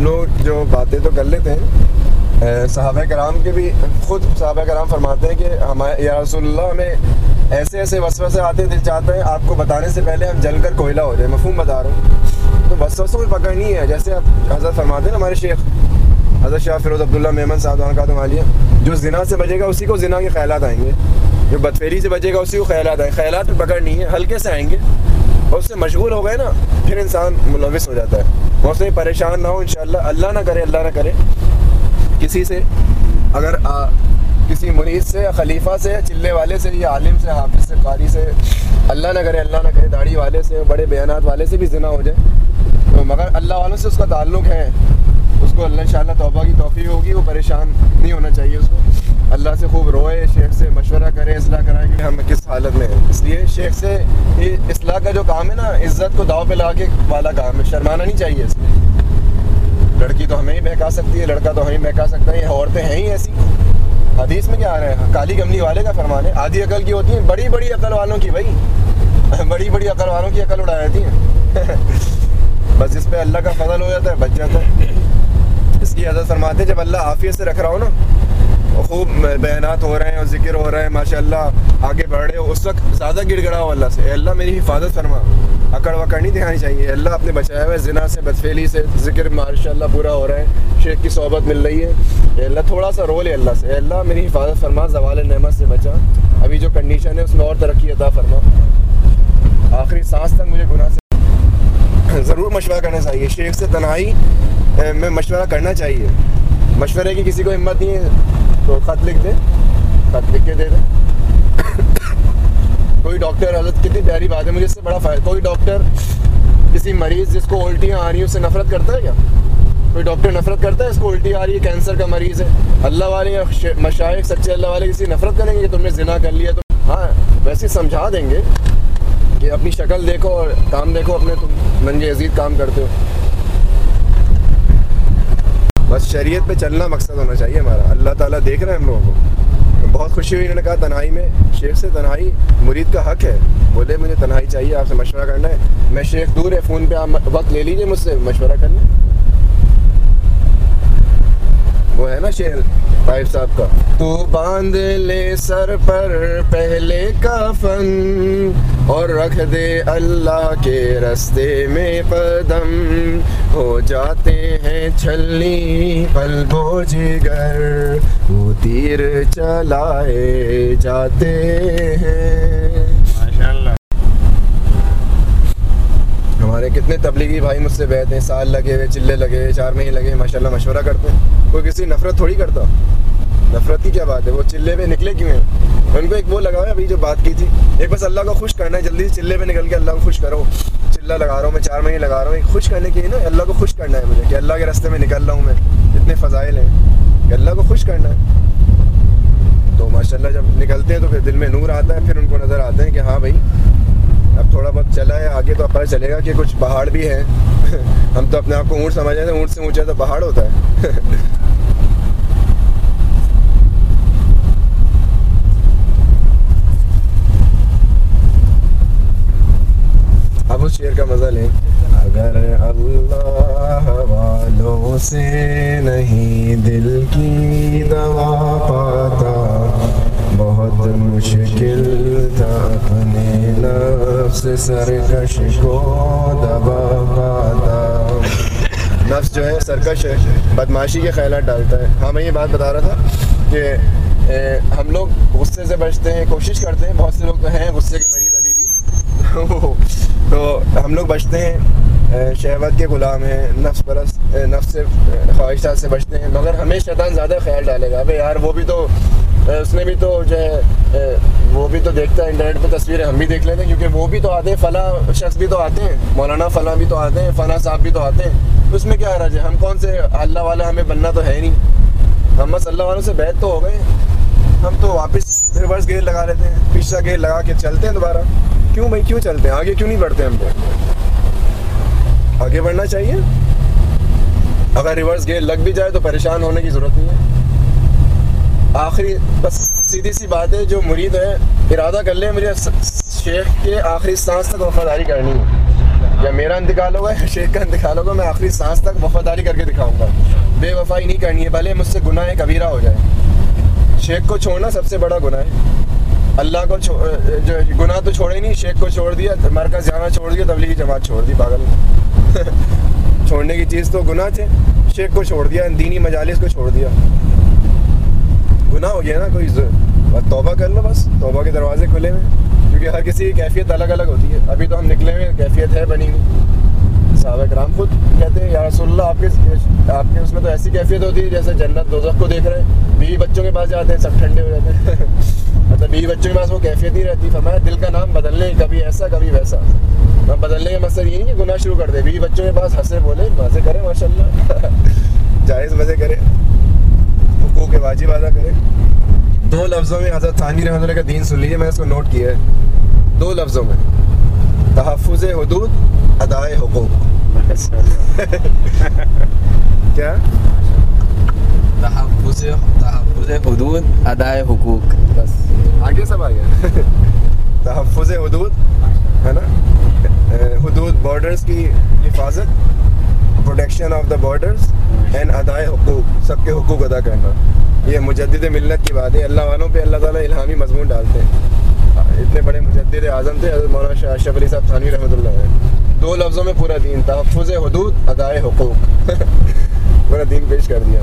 ہم لوگ جو باتیں تو کر لیتے ہیں صحابہ کرام کے بھی، خود صحابہ کرام فرماتے ہیں کہ ہمارے، یا رسول اللہ، ہمیں ایسے ایسے وسوسے آتے دل چاہتے ہیں آپ کو بتانے سے پہلے ہم جل کر کوئلہ ہو جائیں مفہوم بتا رہا ہوں۔ تو وسوسوں میں پکڑنی ہے، جیسے آپ حضرت فرماتے ہیں ہمارے شیخ، حضرت شاہ فیروز عبداللہ میمن صاحب کا تمالیہ جو زنا سے بچے گا، اسی کو زنا کے خیالات آئیں گے۔ جو بدفیری سے بچے گا، اسی کو خیالات آئیں خیالات پہ پکڑنی ہے، ہلکے سے آئیں گے۔ اور اس سے مشغول ہو گئے نا، پھر انسان ملوث ہو جاتا ہے۔ وہ سے پریشان نہ ہو انشاءاللہ۔ اللہ نہ کرے، اللہ نہ کرے۔ کسی سے اگر کسی مریض سے، خلیفہ سے یا چلے والے سے، یا عالم سے، حافظ سے، قاری سے، اللہ نہ کرے، اللہ نہ کرے، داڑھی والے سے، بڑے بیانات والے سے بھی ذنا ہو جائے۔ تو مگر اللہ والوں سے اس کا تعلق ہے۔ اس کو اللہ انشاءاللہ توبہ کی توفیق ہوگی، وہ پریشان نہیں ہونا چاہیے اس کو۔ اللہ سے خوب روئے، شیخ سے مشورہ کرے، اصلاح کرائیں کہ ہم کس حالت میں ہیں۔ اس لیے شیخ سے اصلاح کا جو کام ہے نا، عزت کو داؤ پہ لا کے والا کام ہے، شرمانا نہیں چاہیے اس میں۔ لڑکی تو ہمیں ہی بہکا سکتی ہے، لڑکا تو ہمیں بہکا سکتا ہے، یہ عورتیں ہیں ہی ایسی۔ حدیث میں کیا آ رہے ہیں کالی کملی والے کا فرمان ہے، آدھی عقل کی ہوتی ہیں، بڑی بڑی عقل والوں کی بھائی۔ بڑی بڑی عقل والوں کی عقل اڑا جاتی ہیں۔ بس اس پہ اللہ کا فضل ہو جاتا ہے، بچ جاتا ہے۔ اس کی حضرت فرماتے ہیں، جب اللہ عافیت سے رکھ رہا ہو نا خوب بیانات ہو رہے ہیں اور ذکر ہو رہے ہیں ماشاء اللہ آگے بڑھ رہے ہو اس وقت زیادہ گڑ گڑا ہو اللہ سے۔ اے اللہ میری حفاظت فرما۔ اکڑ وکڑ نہیں دکھانی چاہیے۔ اللہ اپنے بچایا ہوا ہے زنا سے بدفیلی سے۔ ذکر ماشاء اللہ پورا ہو رہا ہے۔ شیخ کی صحبت مل رہی ہے۔ اے اللہ تھوڑا سا رول ہے اللہ سے۔ اے اللہ میری حفاظت فرما، زوال نعمت سے بچا۔ ابھی جو کنڈیشن ہے، اس میں اور ترقی عطا فرما۔ آخری سانس تک مجھے گناہ سے ضرور مشورہ کرنا چاہیے۔ شیخ سے تنہائی میں مشورہ کرنا چاہیے۔ مشورے کی کسی کو ہمت نہیں ہے۔ تو خط لکھ دیں۔ خط لکھ کے دے دیں۔ کوئی ڈاکٹر حضرت کتنی پیاری بات ہے، مجھے اس سے بڑا فائدہ۔ کوئی ڈاکٹر کسی مریض جس کو الٹیاں آ رہی ہیں، اس سے نفرت کرتا ہے کیا؟ کوئی ڈاکٹر نفرت کرتا ہے، اس کو الٹی آ رہی ہے، کینسر کا مریض ہے۔ اللہ والے یا مشائق سچے اللہ والے کسی نفرت کریں گے کہ تم نے ذنا کر لیا تو ہاں ویسے سمجھا دیں گے کہ اپنی شکل دیکھو اور کام دیکھو، اپنے تم ننگے عزیز کام کرتے ہو۔ شریعت پہ چلنا مقصد ہونا چاہیے ہمارا۔ اللہ تعالیٰ دیکھ رہے ہیں ہم لوگوں کو۔ بہت خوشی ہوئی انہوں نے کہا، تنہائی میں شیخ سے تنہائی، مرید کا حق ہے۔ بولے، مجھے تنہائی چاہیے، آپ سے مشورہ کرنا ہے۔ میں شیخ دور ہے، فون پہ آپ وقت لے لیجیے مجھ سے مشورہ کرنا وہ ہے نا شیر طائف صاحب کا۔ تو باندھ لے سر پر پہلے کا فن اور رکھ دے اللہ کے رستے میں قدم۔ ہو جاتے ہیں چھلنی پل بو جگر وہ تیر چلائے جاتے ہیں۔ ہمارے کتنے تبلیغی بھائی مجھ سے بیٹھتے ہیں سال لگے ہوئے چلے لگے ہوئے چار مہینے لگے ماشاء اللہ مشورہ کرتے ہیں۔ کوئی کسی نفرت تھوڑی کرتا نفرت کی کیا بات ہے؟ وہ چلے پہ نکلے کیوں ہیں؟ ان کو ایک وہ لگا ہے ابھی جو بات کی تھی۔ ایک بس اللہ کو خوش کرنا ہے، جلدی سے چلے پہ نکل کے اللہ کو خوش کرو۔ چلہ لگا رہا ہوں میں، چار مہینے لگا رہا ہوں۔ ایک خوش کرنے کے لیے نا اللہ کو خوش کرنا ہے مجھے کہ اللہ کے راستے میں نکل رہا ہوں میں۔ اتنے فضائل ہیں۔ کہ اللہ کو خوش کرنا ہے۔ تو ماشاء اللہ جب نکلتے ہیں تو پھر دل میں نور آتا ہے، پھر ان کو نظر آتے ہیں کہ ہاں بھائی، اب تھوڑا بہت چلا ہے، آگے تو پتہ چلے گا کہ کچھ پہاڑ بھی ہیں۔ ہم تو اپنے آپ کو اونٹ سمجھ رہے ہیں، اونٹ سے اونچا تو پہاڑ ہوتا ہے اب اس شعر کا مزہ لیں۔ اگر اللہ والوں سے نہیں دل کی دوا پاتا، بہت مشکل تھا اپنے نفس سرکش کو دبا پاتا۔ نفس جو ہے سرکش ہے، بدماشی کے خیالات ڈالتا ہے۔ ہاں میں یہ بات بتا رہا تھا کہ ہم لوگ غصے سے بچتے ہیں، کوشش کرتے ہیں، بہت سے لوگ تو ہیں غصے کے مریض ابھی بھی تو ہم لوگ بچتے ہیں شہوت کے غلام ہیں، نفس پرست نفس سے خواہشات سے بچتے ہیں، مگر ہمیں شیطان زیادہ خیال ڈالے گا۔ بھائی یار، وہ بھی تو اس نے بھی تو جو ہے وہ بھی تو دیکھتا ہے، انٹرنیٹ پہ تصویریں ہم بھی دیکھ لیتے ہیں، کیونکہ وہ بھی تو آتے ہیں، فلاں شخص بھی تو آتے ہیں، مولانا فلاں بھی تو آتے ہیں، فلاں صاحب بھی تو آتے ہیں۔ اس میں کیا حرج ہے؟ ہم کون سے اللہ والا ہمیں بننا تو ہے ہی نہیں۔ ہم بس اللہ والوں سے بیت تو ہو گئے۔ ہم تو واپس ریورس گیئر لگا لیتے ہیں پچھلا گیئر لگا کے چلتے ہیں دوبارہ۔ کیوں بھائی؟ کیوں چلتے ہیں؟ آگے کیوں نہیں بڑھتے ہم کو آگے بڑھنا چاہیے۔ اگر ریورس گیئر لگ بھی جائے تو پریشان ہونے کی ضرورت نہیں ہے۔ آخری بس سیدھی سی بات ہے، جو مرید ہے، ارادہ کر لیں مجھے شیخ کے آخری سانس تک وفاداری کرنی ہے۔ یا میرا انتقال ہوگا یا شیخ کا انتقال ہوگا، میں آخری سانس تک وفاداری کر کے دکھاؤں گا۔ بے وفائی نہیں کرنی ہے، بھلے مجھ سے گناہ کبیرہ ہو جائے شیخ کو چھوڑنا سب سے بڑا گناہ ہے۔ اللہ کو جو گناہ تو چھوڑے ہی نہیں، شیخ کو چھوڑ دیا، مرکز جانا چھوڑ دیا، تبلیغی جماعت چھوڑ دی، پاگل۔ چھوڑنے کی چیز تو گناہ تھے۔ شیخ کو چھوڑ دیا، دینی مجالس کو چھوڑ دیا۔ گناہ ہو گیا نا کوئی بس توبہ کر لو بس، توبہ کے دروازے کھلے ہوئے۔ کیونکہ ہر کسی کی کیفیت الگ الگ ہوتی ہے۔ ابھی تو ہم نکلے ہوئے کیفیت ہے بنی ہوئی۔ صحابہ کرام خود کہتے ہیں، یا رسول اللہ، آپ کے آپ کے اس میں تو ایسی کیفیت ہوتی ہے جیسے جنت دوزخ کو دیکھ رہے ہیں، بیوی بچوں کے پاس جاتے ہیں، سب ٹھنڈے ہو جاتے ہیں. مطلب بیوی بچوں کے پاس وہ کیفیت نہیں رہتی، فرمایا دل کا نام بدلنے کبھی ایسا، کبھی ویسا۔ بدلنے کا مقصد یہ نہیں کہ گناہ شروع کر دے بیوی بچوں کے پاس ہنسے، بولے، مزے کرے ماشاء اللہ جائز مزے کرے حقوق واجب ادا کرے دو لفظوں میں حضرت تھانوی رحمۃ اللہ کا دین سن لیجیے میں اس کو نوٹ کیا ہے۔ دو لفظوں میں، تحفظ حدود، ادائے حقوق۔ کیا؟ تحفظ تحفظ حدود ادائے حقوق بس۔ آگے سب آ گیا تحفظ حدود ہے نا؟ حدود بارڈرز کی حفاظت protection of the borders and ادائے حقوق سب کے حقوق ادا کرنا۔ یہ مجدد ملت کی بات ہے۔ اللہ والوں پہ اللہ تعالیٰ الہامی مضمون ڈالتے ہیں۔ اتنے بڑے مجدد اعظم تھے حضرت مولانا شاہ اشرف علی صاحب تھانوی رحمۃ اللہ دو لفظوں میں پورا دین تحفظ حدود ادائے حقوق۔ پورا دین پیش کر دیا۔